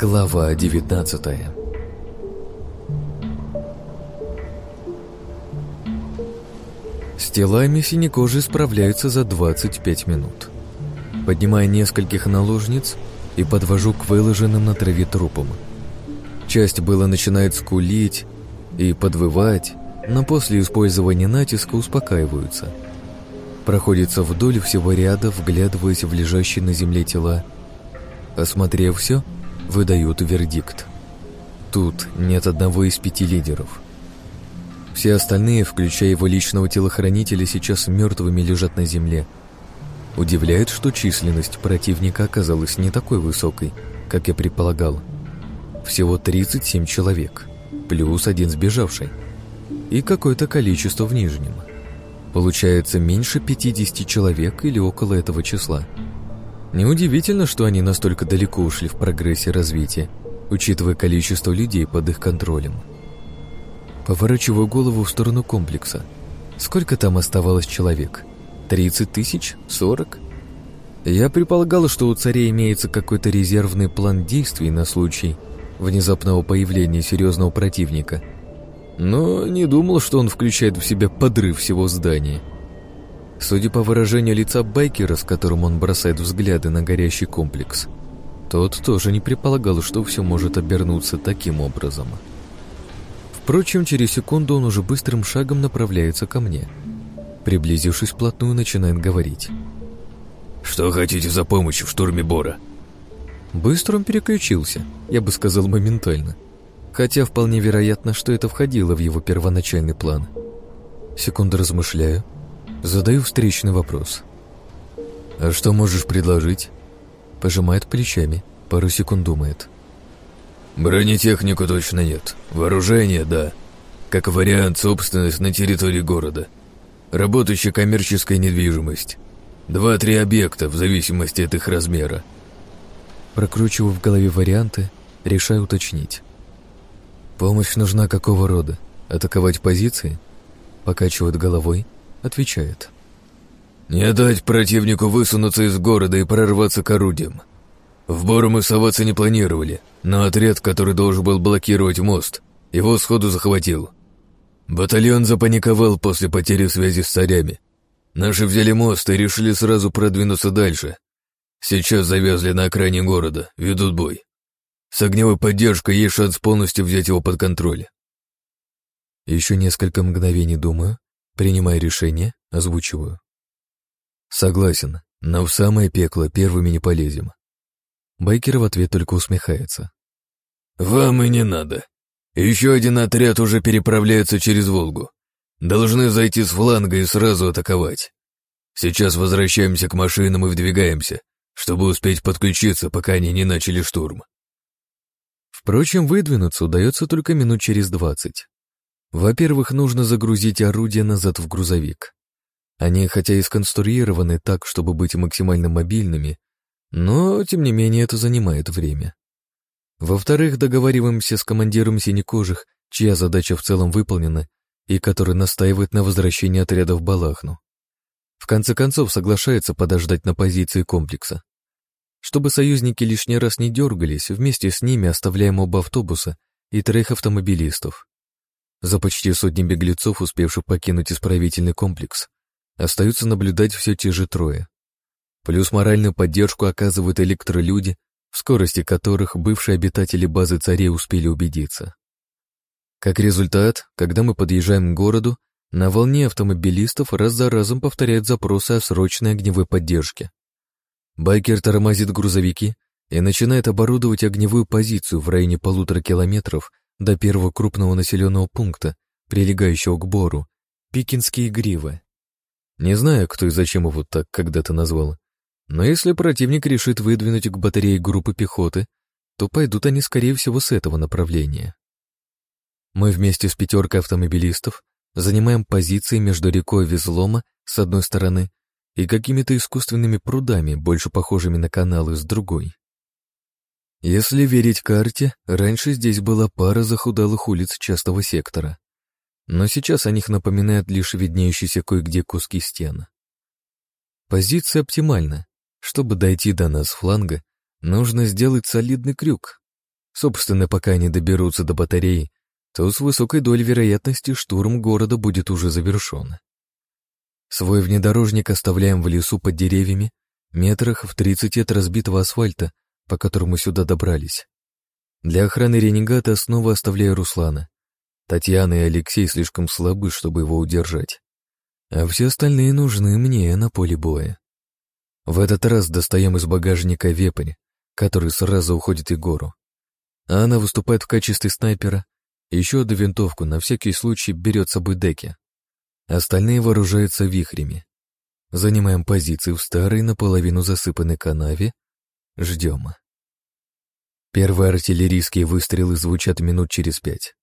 Глава 19 С телами синекожи справляются за 25 минут. Поднимая нескольких наложниц и подвожу к выложенным на траве трупам. Часть было начинает скулить и подвывать, но после использования натиска успокаиваются. Проходится вдоль всего ряда, вглядываясь в лежащие на земле тела. Осмотрев все, выдают вердикт. Тут нет одного из пяти лидеров. Все остальные, включая его личного телохранителя, сейчас мертвыми лежат на земле. Удивляет, что численность противника оказалась не такой высокой, как я предполагал. Всего 37 человек, плюс один сбежавший. И какое-то количество в нижнем. Получается меньше 50 человек или около этого числа. Неудивительно, что они настолько далеко ушли в прогрессе развития, учитывая количество людей под их контролем. Поворачиваю голову в сторону комплекса. Сколько там оставалось человек? 30 тысяч? 40? Я предполагал, что у царя имеется какой-то резервный план действий на случай внезапного появления серьезного противника. Но не думал, что он включает в себя подрыв всего здания – Судя по выражению лица байкера, с которым он бросает взгляды на горящий комплекс, тот тоже не предполагал, что все может обернуться таким образом. Впрочем, через секунду он уже быстрым шагом направляется ко мне. Приблизившись вплотную, начинает говорить. «Что хотите за помощь в штурме Бора?» Быстро он переключился, я бы сказал моментально. Хотя вполне вероятно, что это входило в его первоначальный план. Секунду размышляю, Задаю встречный вопрос. «А что можешь предложить?» Пожимает плечами, пару секунд думает. «Бронетехнику точно нет. Вооружение – да. Как вариант, собственность на территории города. Работающая коммерческая недвижимость. Два-три объекта, в зависимости от их размера». Прокручиваю в голове варианты, решаю уточнить. «Помощь нужна какого рода? Атаковать позиции?» Покачивает головой – отвечает. «Не дать противнику высунуться из города и прорваться к орудиям. В Бору мы соваться не планировали, но отряд, который должен был блокировать мост, его сходу захватил. Батальон запаниковал после потери связи с царями. Наши взяли мост и решили сразу продвинуться дальше. Сейчас завязли на окраине города, ведут бой. С огневой поддержкой есть шанс полностью взять его под контроль. Еще несколько мгновений думаю, Принимая решение, озвучиваю. Согласен, но в самое пекло первыми не полезем. Байкер в ответ только усмехается. «Вам и не надо. Еще один отряд уже переправляется через Волгу. Должны зайти с фланга и сразу атаковать. Сейчас возвращаемся к машинам и вдвигаемся, чтобы успеть подключиться, пока они не начали штурм». Впрочем, выдвинуться удается только минут через двадцать. Во-первых, нужно загрузить орудие назад в грузовик. Они хотя и сконструированы так, чтобы быть максимально мобильными, но, тем не менее, это занимает время. Во-вторых, договариваемся с командиром синекожих, чья задача в целом выполнена и который настаивает на возвращении отряда в Балахну. В конце концов, соглашается подождать на позиции комплекса. Чтобы союзники лишний раз не дергались, вместе с ними оставляем оба автобуса и трех автомобилистов. За почти сотни беглецов, успевших покинуть исправительный комплекс, остаются наблюдать все те же трое. Плюс моральную поддержку оказывают электролюди, в скорости которых бывшие обитатели базы царей успели убедиться. Как результат, когда мы подъезжаем к городу, на волне автомобилистов раз за разом повторяют запросы о срочной огневой поддержке. Байкер тормозит грузовики и начинает оборудовать огневую позицию в районе полутора километров до первого крупного населенного пункта, прилегающего к Бору, Пикинские гривы. Не знаю, кто и зачем его так когда-то назвал, но если противник решит выдвинуть к батарее группы пехоты, то пойдут они, скорее всего, с этого направления. Мы вместе с пятеркой автомобилистов занимаем позиции между рекой Везлома с одной стороны и какими-то искусственными прудами, больше похожими на каналы, с другой. Если верить карте, раньше здесь была пара захудалых улиц частого сектора. Но сейчас о них напоминают лишь виднеющиеся кое-где куски стен. Позиция оптимальна. Чтобы дойти до нас фланга, нужно сделать солидный крюк. Собственно, пока они доберутся до батареи, то с высокой долей вероятности штурм города будет уже завершен. Свой внедорожник оставляем в лесу под деревьями, метрах в 30 от разбитого асфальта, по которому сюда добрались. Для охраны ренегата снова оставляю Руслана. Татьяна и Алексей слишком слабы, чтобы его удержать. А все остальные нужны мне на поле боя. В этот раз достаем из багажника вепрь, который сразу уходит Егору. Она выступает в качестве снайпера, еще одну винтовку на всякий случай берет с собой деки. Остальные вооружаются вихрями. Занимаем позиции в старой, наполовину засыпанной канаве. Ждем. Первые артиллерийские выстрелы звучат минут через пять.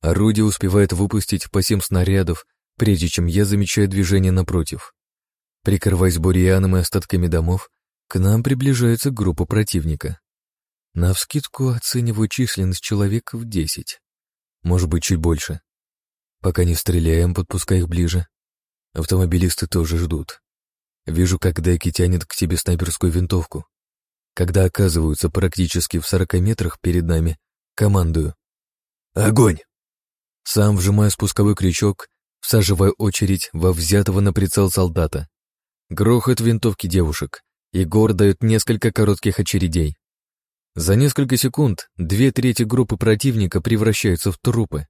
Орудие успевает выпустить по семь снарядов, прежде чем я замечаю движение напротив. Прикрываясь бурьяном и остатками домов, к нам приближается группа противника. Навскидку оцениваю численность человек в десять. Может быть, чуть больше. Пока не стреляем, подпускай их ближе. Автомобилисты тоже ждут. Вижу, как Деки тянет к тебе снайперскую винтовку. Когда оказываются практически в сорока метрах перед нами, командую. «Огонь!» Сам вжимаю спусковой крючок, всаживая очередь во взятого на прицел солдата. Грохот винтовки девушек. Егор дает несколько коротких очередей. За несколько секунд две трети группы противника превращаются в трупы.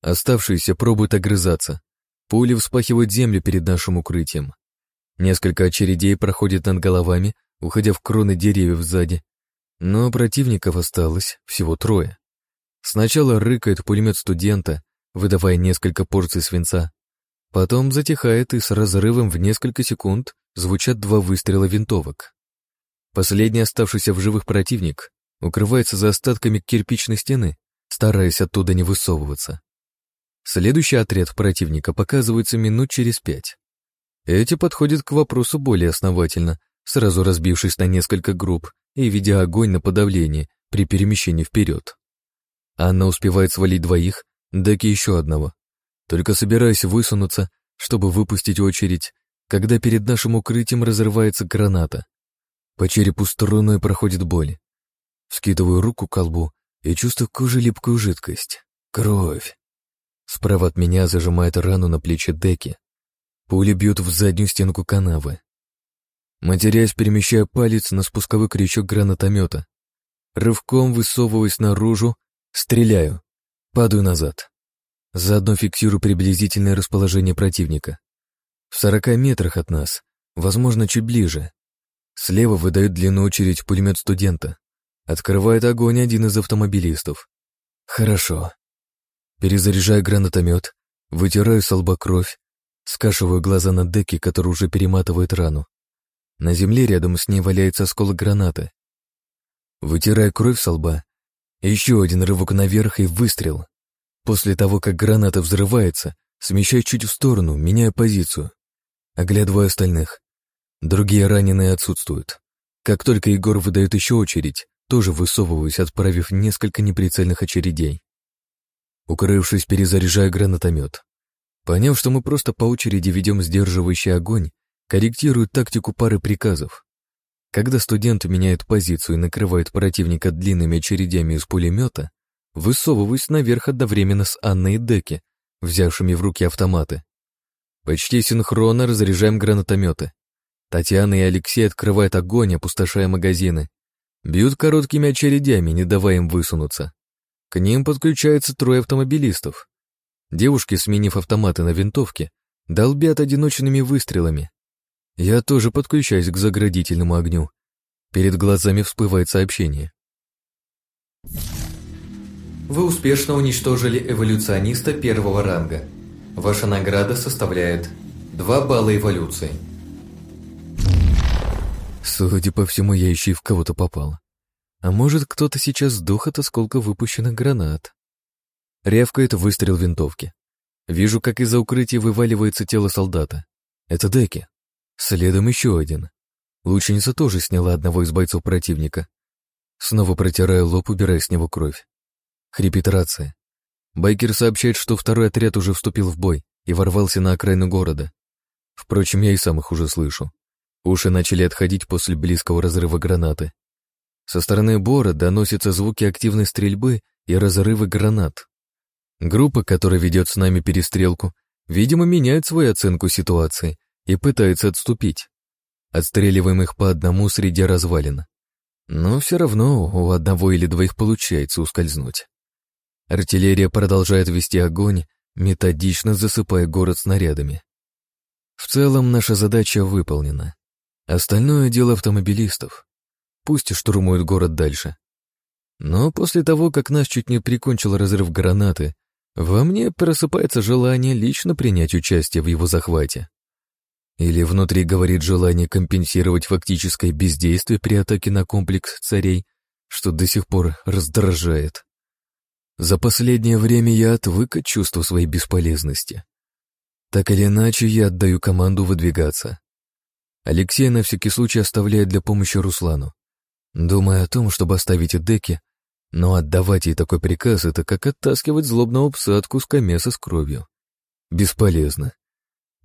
Оставшиеся пробуют огрызаться. Пули вспахивают землю перед нашим укрытием. Несколько очередей проходят над головами, уходя в кроны деревьев сзади. Но противников осталось всего трое. Сначала рыкает пулемет студента, выдавая несколько порций свинца. Потом затихает, и с разрывом в несколько секунд звучат два выстрела винтовок. Последний оставшийся в живых противник укрывается за остатками кирпичной стены, стараясь оттуда не высовываться. Следующий отряд противника показывается минут через пять. Эти подходят к вопросу более основательно, сразу разбившись на несколько групп и ведя огонь на подавление при перемещении вперед. Анна успевает свалить двоих, Деки еще одного. Только собираюсь высунуться, чтобы выпустить очередь, когда перед нашим укрытием разрывается граната. По черепу струной проходит боль. Скидываю руку к колбу и чувствую коже липкую жидкость. Кровь. Справа от меня зажимает рану на плече Деки. Пули бьют в заднюю стенку канавы. Матерясь, перемещаю палец на спусковой крючок гранатомета. Рывком высовываясь наружу, стреляю. Падаю назад. Заодно фиксирую приблизительное расположение противника. В сорока метрах от нас, возможно, чуть ближе. Слева выдает длинную очередь пулемет студента. Открывает огонь один из автомобилистов. Хорошо. Перезаряжаю гранатомет, вытираю с лба кровь, скашиваю глаза на деке, который уже перематывает рану. На земле рядом с ней валяется осколок гранаты. Вытирая кровь со лба, еще один рывок наверх и выстрел. После того, как граната взрывается, смещаю чуть в сторону, меняя позицию. Оглядываю остальных. Другие раненые отсутствуют. Как только Егор выдает еще очередь, тоже высовываюсь, отправив несколько неприцельных очередей. Укрывшись, перезаряжаю гранатомет. Поняв, что мы просто по очереди ведем сдерживающий огонь, корректирую тактику пары приказов. Когда студент меняет позицию и накрывает противника длинными очередями из пулемета, высовываюсь наверх одновременно с Анной и Деки, взявшими в руки автоматы. Почти синхронно разряжаем гранатометы. Татьяна и Алексей открывают огонь, опустошая магазины. Бьют короткими очередями, не давая им высунуться. К ним подключаются трое автомобилистов. Девушки, сменив автоматы на винтовке, долбят одиночными выстрелами. Я тоже подключаюсь к заградительному огню. Перед глазами всплывает сообщение. Вы успешно уничтожили эволюциониста первого ранга. Ваша награда составляет 2 балла эволюции. Судя по всему, я еще и в кого-то попал. А может, кто-то сейчас сдох от осколка выпущенных гранат. Рявкает выстрел винтовки. Вижу, как из-за укрытия вываливается тело солдата. Это Деки. Следом еще один. Лучница тоже сняла одного из бойцов противника. Снова протираю лоб, убирая с него кровь. Хрипит рация. Байкер сообщает, что второй отряд уже вступил в бой и ворвался на окраину города. Впрочем, я и сам их уже слышу. Уши начали отходить после близкого разрыва гранаты. Со стороны Бора доносятся звуки активной стрельбы и разрывы гранат. Группа, которая ведет с нами перестрелку, видимо, меняет свою оценку ситуации и пытается отступить. Отстреливаем их по одному среди развалин. Но все равно у одного или двоих получается ускользнуть. Артиллерия продолжает вести огонь, методично засыпая город снарядами. В целом наша задача выполнена. Остальное дело автомобилистов. Пусть штурмуют город дальше. Но после того, как нас чуть не прикончил разрыв гранаты, во мне просыпается желание лично принять участие в его захвате. Или внутри говорит желание компенсировать фактическое бездействие при атаке на комплекс царей, что до сих пор раздражает. За последнее время я отвык от чувства своей бесполезности. Так или иначе, я отдаю команду выдвигаться. Алексей на всякий случай оставляет для помощи Руслану. Думая о том, чтобы оставить Деки, но отдавать ей такой приказ — это как оттаскивать злобного пса от куска мяса с кровью. Бесполезно.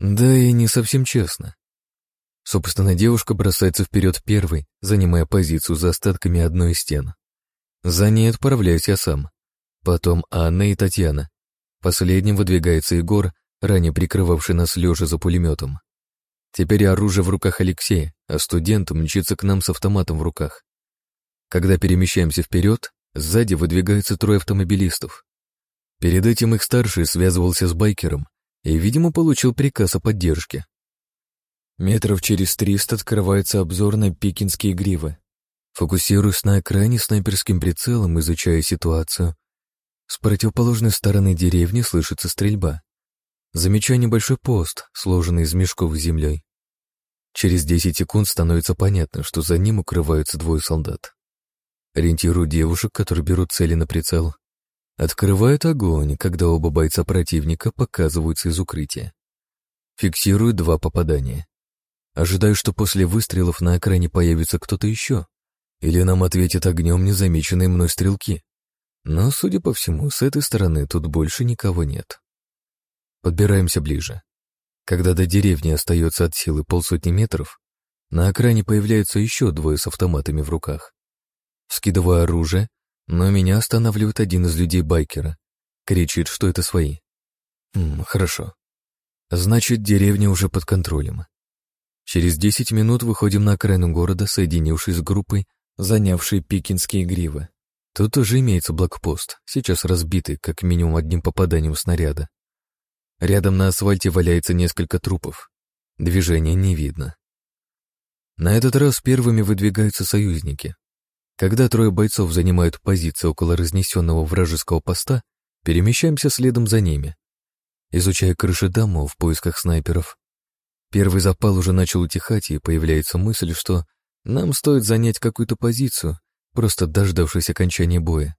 Да и не совсем честно. Собственно, девушка бросается вперед первой, занимая позицию за остатками одной из стен. За ней отправляюсь я сам. Потом Анна и Татьяна. Последним выдвигается Егор, ранее прикрывавший нас лежа за пулеметом. Теперь оружие в руках Алексея, а студент мчится к нам с автоматом в руках. Когда перемещаемся вперед, сзади выдвигаются трое автомобилистов. Перед этим их старший связывался с байкером, и, видимо, получил приказ о поддержке. Метров через триста открывается обзор на пекинские гривы. Фокусируясь на экране снайперским прицелом, изучая ситуацию, с противоположной стороны деревни слышится стрельба. Замечаю небольшой пост, сложенный из мешков с землей. Через 10 секунд становится понятно, что за ним укрываются двое солдат. Ориентирую девушек, которые берут цели на прицел, Открывают огонь, когда оба бойца противника показываются из укрытия. Фиксирую два попадания. Ожидаю, что после выстрелов на экране появится кто-то еще, или нам ответят огнем незамеченные мной стрелки. Но, судя по всему, с этой стороны тут больше никого нет. Подбираемся ближе. Когда до деревни остается от силы полсотни метров, на экране появляются еще двое с автоматами в руках. Скидываю оружие но меня останавливает один из людей байкера. Кричит, что это свои. М, хорошо. Значит, деревня уже под контролем. Через десять минут выходим на окраину города, соединившись с группой, занявшей пикинские гривы. Тут уже имеется блокпост, сейчас разбитый, как минимум одним попаданием снаряда. Рядом на асфальте валяется несколько трупов. Движения не видно. На этот раз первыми выдвигаются союзники. Когда трое бойцов занимают позицию около разнесенного вражеского поста, перемещаемся следом за ними. Изучая крыши домов в поисках снайперов. Первый запал уже начал утихать, и появляется мысль, что нам стоит занять какую-то позицию, просто дождавшись окончания боя.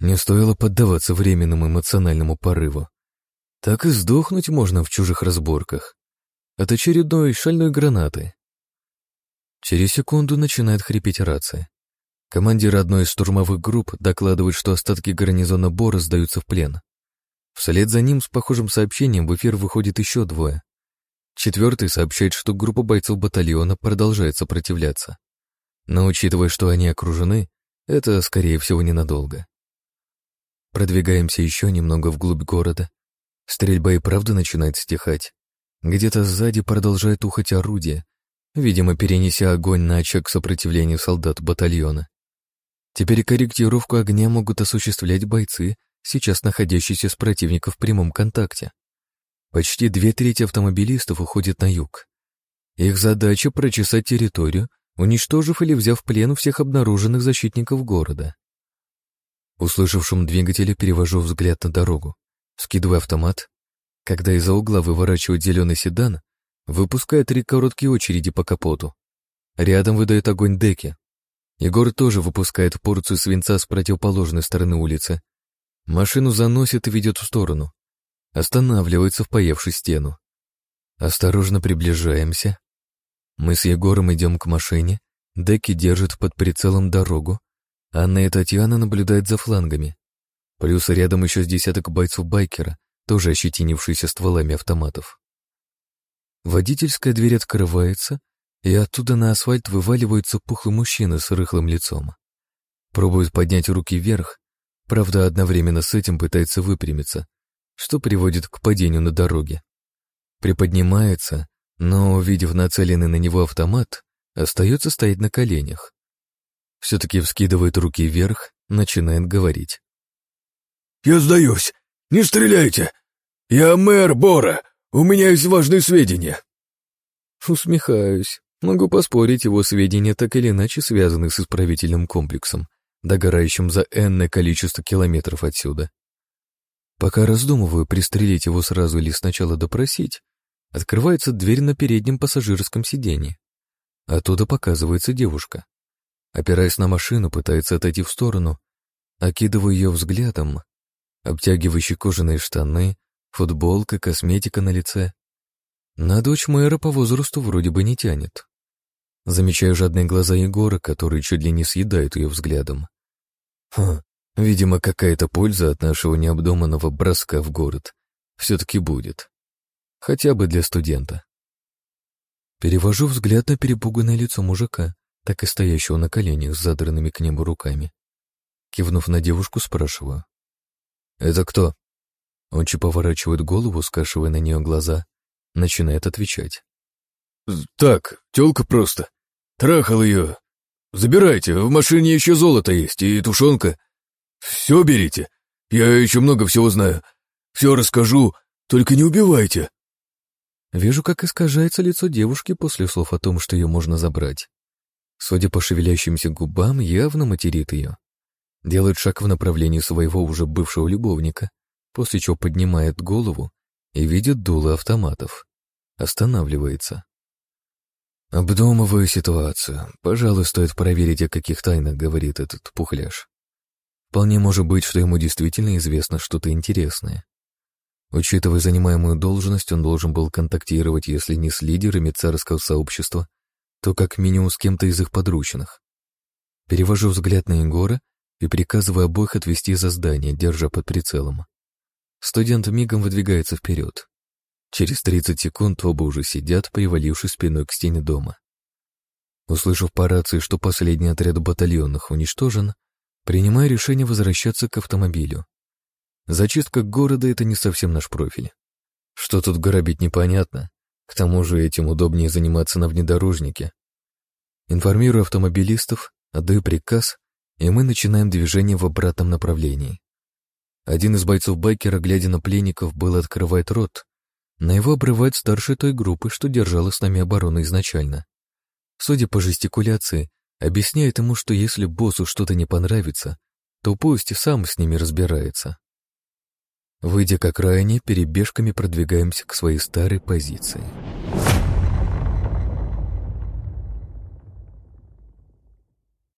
Не стоило поддаваться временному эмоциональному порыву. Так и сдохнуть можно в чужих разборках. От очередной шальной гранаты. Через секунду начинает хрипеть рация. Командир одной из штурмовых групп докладывает, что остатки гарнизона Бора сдаются в плен. Вслед за ним с похожим сообщением в эфир выходит еще двое. Четвертый сообщает, что группа бойцов батальона продолжает сопротивляться. Но учитывая, что они окружены, это, скорее всего, ненадолго. Продвигаемся еще немного вглубь города. Стрельба и правда начинает стихать. Где-то сзади продолжает ухать орудие, видимо, перенеся огонь на очаг сопротивления солдат батальона. Теперь корректировку огня могут осуществлять бойцы, сейчас находящиеся с противником в прямом контакте. Почти две трети автомобилистов уходят на юг. Их задача — прочесать территорию, уничтожив или взяв в плен всех обнаруженных защитников города. Услышав шум двигателя, перевожу взгляд на дорогу, скидываю автомат. Когда из-за угла выворачивает зеленый седан, выпуская три короткие очереди по капоту. Рядом выдает огонь деки, Егор тоже выпускает порцию свинца с противоположной стороны улицы. Машину заносит и ведет в сторону. Останавливается, впоевшись стену. Осторожно приближаемся. Мы с Егором идем к машине, Деки держит под прицелом дорогу, Анна и Татьяна наблюдают за флангами. Плюс рядом еще с десяток бойцов байкера, тоже ощетинившиеся стволами автоматов. Водительская дверь открывается, и оттуда на асфальт вываливается пухлый мужчина с рыхлым лицом. Пробует поднять руки вверх, правда, одновременно с этим пытается выпрямиться, что приводит к падению на дороге. Приподнимается, но, увидев нацеленный на него автомат, остается стоять на коленях. Все-таки вскидывает руки вверх, начинает говорить. «Я сдаюсь! Не стреляйте! Я мэр Бора! У меня есть важные сведения!» Усмехаюсь. Могу поспорить, его сведения так или иначе связаны с исправительным комплексом, догорающим за энное количество километров отсюда. Пока раздумываю, пристрелить его сразу или сначала допросить, открывается дверь на переднем пассажирском сиденье. Оттуда показывается девушка. Опираясь на машину, пытается отойти в сторону, окидываю ее взглядом, обтягивающие кожаные штаны, футболка, косметика на лице. На дочь мэра по возрасту вроде бы не тянет. Замечаю жадные глаза Егора, которые чуть ли не съедают ее взглядом. Хм, видимо, какая-то польза от нашего необдуманного броска в город все-таки будет. Хотя бы для студента. Перевожу взгляд на перепуганное лицо мужика, так и стоящего на коленях с задранными к небу руками. Кивнув на девушку, спрашиваю. «Это кто?» Он чуть поворачивает голову, скашивая на нее глаза, начинает отвечать. «Так, тёлка просто. Трахал ее. Забирайте, в машине еще золото есть и тушенка. Все берите. Я еще много всего знаю. Все расскажу, только не убивайте». Вижу, как искажается лицо девушки после слов о том, что ее можно забрать. Судя по шевелящимся губам, явно материт ее. Делает шаг в направлении своего уже бывшего любовника, после чего поднимает голову и видит дуло автоматов. Останавливается. Обдумываю ситуацию. Пожалуй, стоит проверить, о каких тайнах говорит этот пухляш. Вполне может быть, что ему действительно известно что-то интересное. Учитывая занимаемую должность, он должен был контактировать, если не с лидерами царского сообщества, то как минимум с кем-то из их подручных. Перевожу взгляд на Егора и приказываю обоих отвести за здание, держа под прицелом. Студент мигом выдвигается вперед. Через 30 секунд оба уже сидят, привалившись спиной к стене дома. Услышав по рации, что последний отряд батальонных уничтожен, принимаю решение возвращаться к автомобилю. Зачистка города — это не совсем наш профиль. Что тут грабить непонятно, к тому же этим удобнее заниматься на внедорожнике. Информирую автомобилистов, отдаю приказ, и мы начинаем движение в обратном направлении. Один из бойцов байкера, глядя на пленников, был открывает рот, но его обрывает старший той группы, что держала с нами оборону изначально. Судя по жестикуляции, объясняет ему, что если боссу что-то не понравится, то пусть сам с ними разбирается. Выйдя к окраине, перебежками продвигаемся к своей старой позиции.